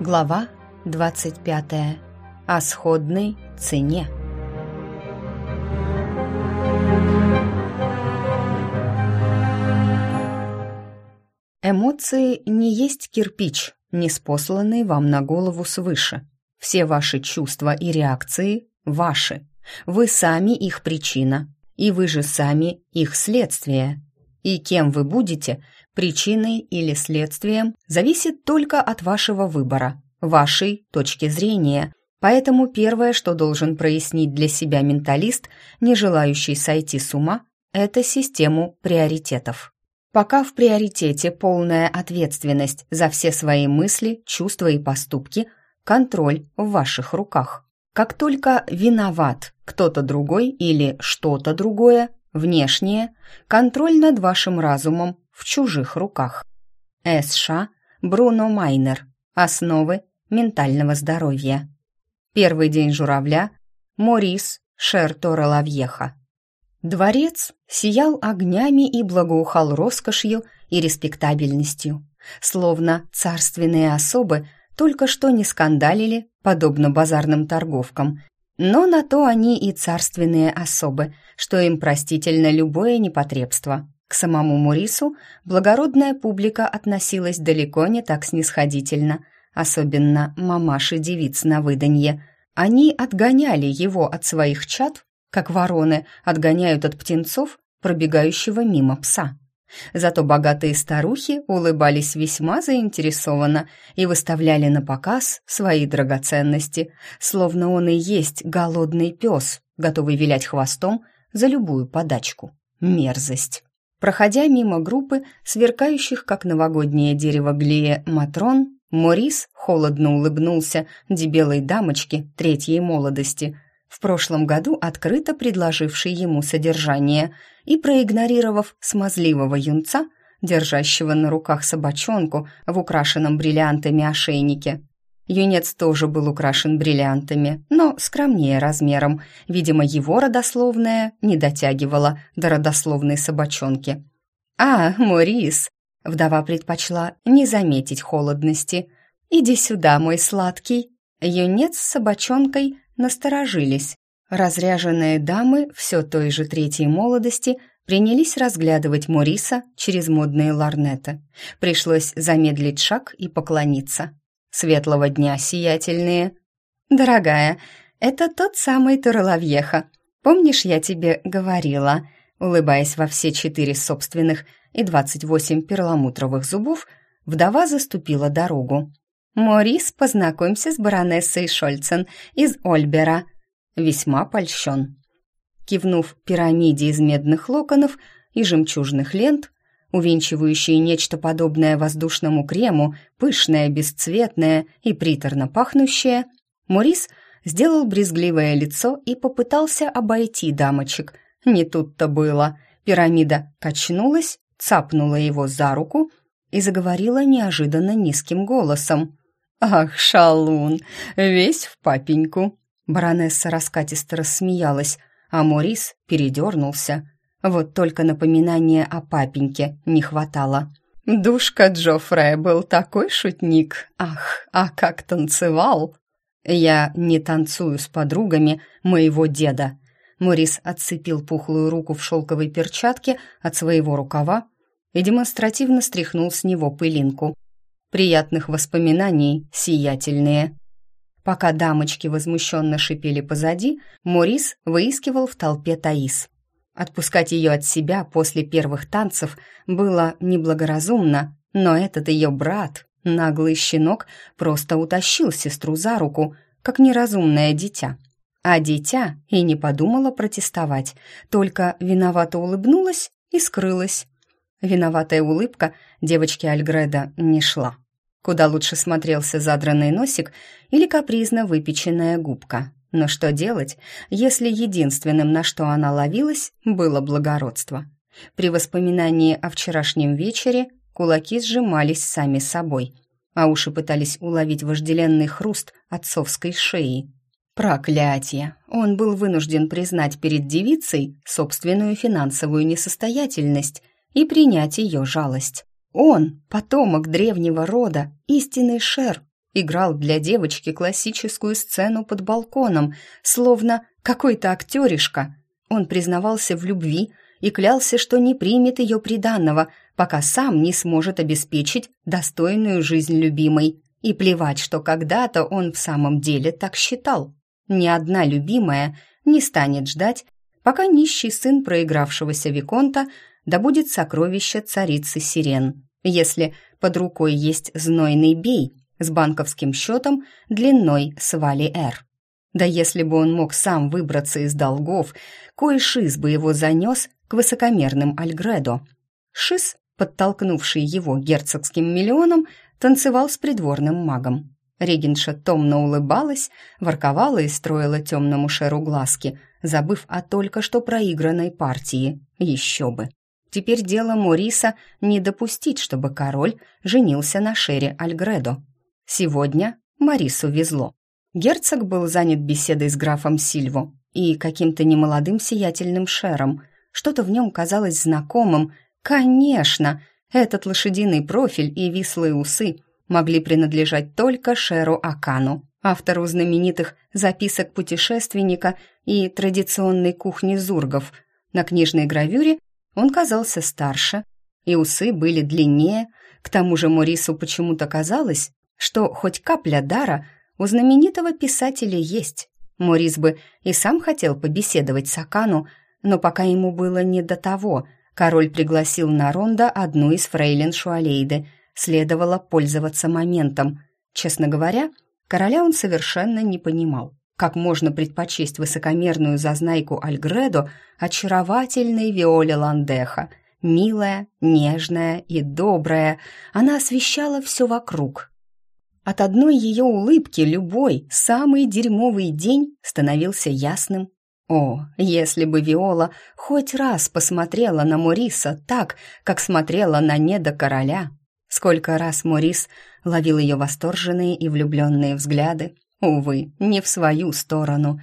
Глава 25. О сходной цене. Эмоции не есть кирпич, не спосланный вам на голову свыше. Все ваши чувства и реакции ваши. Вы сами их причина, и вы же сами их следствие. И кем вы будете, причиной или следствием, зависит только от вашего выбора, вашей точки зрения. Поэтому первое, что должен прояснить для себя менталист, не желающий сойти с ума, это систему приоритетов. Пока в приоритете полная ответственность за все свои мысли, чувства и поступки, контроль в ваших руках. Как только виноват кто-то другой или что-то другое, внешнее, контроль над вашим разумом в чужих руках. С.Ш. Бруно Майнер. Основы ментального здоровья. Первый день журавля. Морис Шертора Лавьеха. Дворец сиял огнями и благоухал роскошью и респектабельностью, словно царственные особы только что не скандалили, подобно базарным торговкам, но на то они и царственные особы, что им простительно любое непотребство. К самому Мурису благородная публика относилась далеко не так снисходительно, особенно мамаши девиц на выданье. Они отгоняли его от своих чад, как вороны отгоняют от птенцов пробегающего мимо пса. Зато богатые старухи улыбались весьма заинтересованно и выставляли на показ свои драгоценности, словно он и есть голодный пес, готовый вилять хвостом за любую подачку. Мерзость. Проходя мимо группы, сверкающих, как новогоднее дерево Глея, Матрон, Морис холодно улыбнулся дебелой дамочке третьей молодости – в прошлом году открыто предложивший ему содержание, и проигнорировав смазливого юнца, держащего на руках собачонку в украшенном бриллиантами ошейнике. Юнец тоже был украшен бриллиантами, но скромнее размером. Видимо, его родословная не дотягивала до родословной собачонки. «А, Морис!» Вдова предпочла не заметить холодности. «Иди сюда, мой сладкий!» Юнец с собачонкой насторожились. Разряженные дамы все той же третьей молодости принялись разглядывать Мориса через модные ларнеты. Пришлось замедлить шаг и поклониться. «Светлого дня, сиятельные!» «Дорогая, это тот самый Тураловьеха. Помнишь, я тебе говорила?» Улыбаясь во все четыре собственных и двадцать восемь перламутровых зубов, вдова заступила дорогу. «Морис, познакомься с баронессой Шольцен из Ольбера». Весьма польщен. Кивнув пирамиде из медных локонов и жемчужных лент, увенчивающей нечто подобное воздушному крему, пышное, бесцветное и приторно пахнущее, Морис сделал брезгливое лицо и попытался обойти дамочек. Не тут-то было. Пирамида качнулась, цапнула его за руку и заговорила неожиданно низким голосом. «Ах, шалун, весь в папеньку!» Баронесса раскатисто рассмеялась, а Морис передернулся. Вот только напоминания о папеньке не хватало. «Душка Джоффре был такой шутник! Ах, а как танцевал!» «Я не танцую с подругами моего деда». Морис отцепил пухлую руку в шелковой перчатке от своего рукава и демонстративно стряхнул с него пылинку – Приятных воспоминаний, сиятельные. Пока дамочки возмущенно шипели позади, Морис выискивал в толпе Таис. Отпускать ее от себя после первых танцев было неблагоразумно, но этот ее брат, наглый щенок, просто утащил сестру за руку, как неразумное дитя. А дитя и не подумала протестовать, только виновато улыбнулась и скрылась. Виноватая улыбка девочки Альгреда не шла. Куда лучше смотрелся задранный носик или капризно выпеченная губка. Но что делать, если единственным, на что она ловилась, было благородство? При воспоминании о вчерашнем вечере кулаки сжимались сами собой, а уши пытались уловить вожделенный хруст отцовской шеи. Проклятие! Он был вынужден признать перед девицей собственную финансовую несостоятельность и принять ее жалость. Он, потомок древнего рода, истинный шер, играл для девочки классическую сцену под балконом, словно какой-то актеришка. Он признавался в любви и клялся, что не примет ее приданного, пока сам не сможет обеспечить достойную жизнь любимой. И плевать, что когда-то он в самом деле так считал. Ни одна любимая не станет ждать, пока нищий сын проигравшегося Виконта добудет сокровища царицы Сирен. Если под рукой есть знойный бей с банковским счетом длиной с Вали-Р. Да если бы он мог сам выбраться из долгов, кой шиз бы его занес к высокомерным Альгредо. Шиз, подтолкнувший его герцогским миллионом, танцевал с придворным магом. Регенша томно улыбалась, ворковала и строила темному шеру глазки, забыв о только что проигранной партии. Еще бы. Теперь дело Мориса не допустить, чтобы король женился на шере Альгредо. Сегодня Марису везло. Герцог был занят беседой с графом Сильво и каким-то немолодым сиятельным шером. Что-то в нем казалось знакомым. Конечно, этот лошадиный профиль и вислые усы могли принадлежать только Шеру Акану, автору знаменитых записок путешественника и традиционной кухни зургов. На книжной гравюре он казался старше, и усы были длиннее. К тому же Морису почему-то казалось, что хоть капля дара у знаменитого писателя есть. Морис бы и сам хотел побеседовать с Акану, но пока ему было не до того, король пригласил на Ронда одну из фрейлин Шуалейды. Следовало пользоваться моментом. Честно говоря, короля он совершенно не понимал. Как можно предпочесть высокомерную зазнайку Альгредо очаровательной Виоле Ландеха? Милая, нежная и добрая, она освещала все вокруг. От одной ее улыбки любой, самый дерьмовый день становился ясным. О, если бы Виола хоть раз посмотрела на Мориса так, как смотрела на неда короля. Сколько раз Морис ловил ее восторженные и влюбленные взгляды, Увы, не в свою сторону.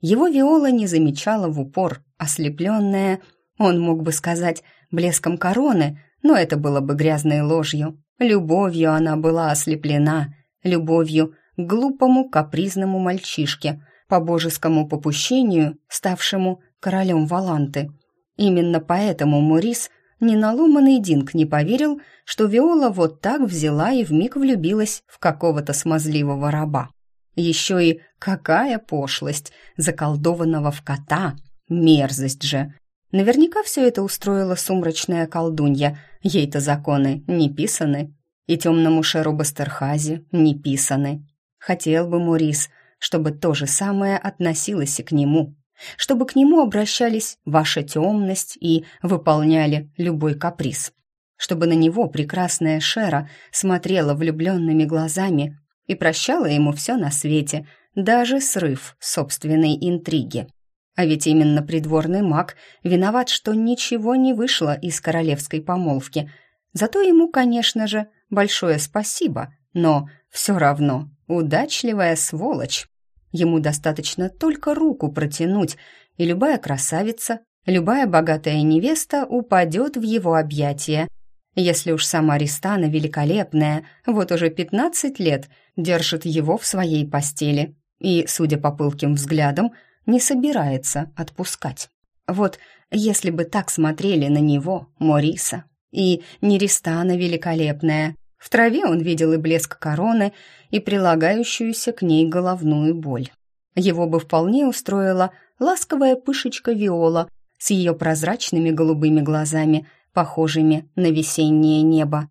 Его Виола не замечала в упор, ослепленная, он мог бы сказать, блеском короны, но это было бы грязной ложью. Любовью она была ослеплена, любовью к глупому капризному мальчишке, по божескому попущению, ставшему королем Валанты. Именно поэтому Морис ни на ломаный Динг не поверил, что Виола вот так взяла и вмиг влюбилась в какого-то смазливого раба. Еще и какая пошлость заколдованного в кота! Мерзость же! Наверняка все это устроила сумрачная колдунья. Ей-то законы не писаны. И темному Шеру Бастерхазе не писаны. Хотел бы Мурис, чтобы то же самое относилось и к нему. Чтобы к нему обращались ваша темность и выполняли любой каприз. Чтобы на него прекрасная Шера смотрела влюбленными глазами и прощала ему все на свете, даже срыв собственной интриги. А ведь именно придворный маг виноват, что ничего не вышло из королевской помолвки. Зато ему, конечно же, большое спасибо, но все равно удачливая сволочь. Ему достаточно только руку протянуть, и любая красавица, любая богатая невеста упадет в его объятия. Если уж сама Ристана великолепная, вот уже пятнадцать лет – держит его в своей постели и, судя по пылким взглядам, не собирается отпускать. Вот если бы так смотрели на него, Мориса, и Неристана великолепная, в траве он видел и блеск короны, и прилагающуюся к ней головную боль. Его бы вполне устроила ласковая пышечка Виола с ее прозрачными голубыми глазами, похожими на весеннее небо.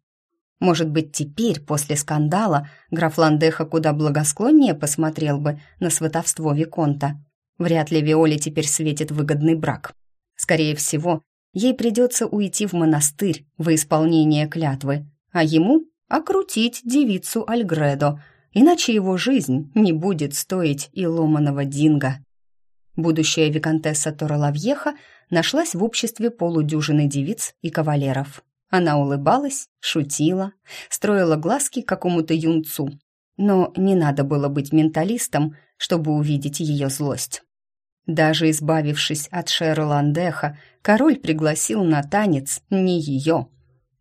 Может быть, теперь, после скандала, граф Ландеха куда благосклоннее посмотрел бы на сватовство Виконта. Вряд ли Виоле теперь светит выгодный брак. Скорее всего, ей придется уйти в монастырь во исполнение клятвы, а ему окрутить девицу Альгредо, иначе его жизнь не будет стоить и ломаного динга. Будущая виконтесса Торолавьеха нашлась в обществе полудюжины девиц и кавалеров. Она улыбалась, шутила, строила глазки какому-то юнцу. Но не надо было быть менталистом, чтобы увидеть ее злость. Даже избавившись от Шеры Ландеха, король пригласил на танец не ее.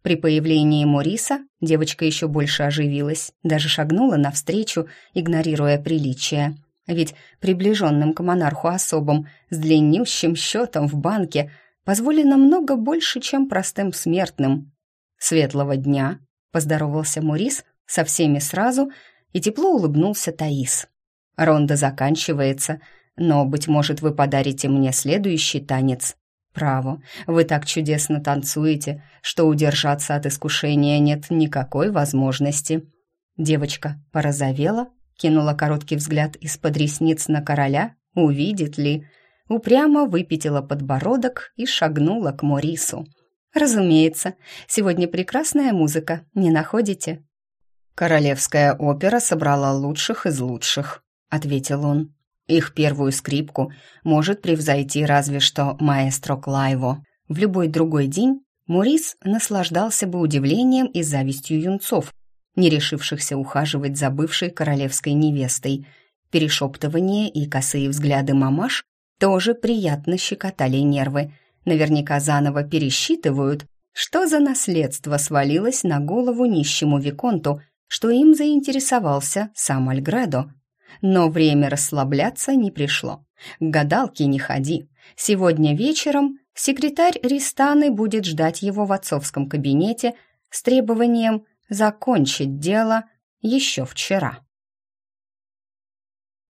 При появлении Мориса девочка еще больше оживилась, даже шагнула навстречу, игнорируя приличия. Ведь приближенным к монарху особам с длиннющим счетом в банке позволено много больше, чем простым смертным. «Светлого дня!» — поздоровался Морис со всеми сразу, и тепло улыбнулся Таис. «Ронда заканчивается, но, быть может, вы подарите мне следующий танец. Право, вы так чудесно танцуете, что удержаться от искушения нет никакой возможности. Девочка порозовела, кинула короткий взгляд из-под ресниц на короля, увидит ли, упрямо выпятила подбородок и шагнула к Морису. «Разумеется, сегодня прекрасная музыка, не находите?» «Королевская опера собрала лучших из лучших», — ответил он. Их первую скрипку может превзойти разве что маэстро Клайво. В любой другой день Морис наслаждался бы удивлением и завистью юнцов, не решившихся ухаживать за бывшей королевской невестой. Перешептывание и косые взгляды мамаш тоже приятно щекотали нервы. Наверняка заново пересчитывают, что за наследство свалилось на голову нищему Виконту, что им заинтересовался сам Альгредо. Но время расслабляться не пришло. К гадалке не ходи. Сегодня вечером секретарь Ристаны будет ждать его в отцовском кабинете с требованием закончить дело еще вчера.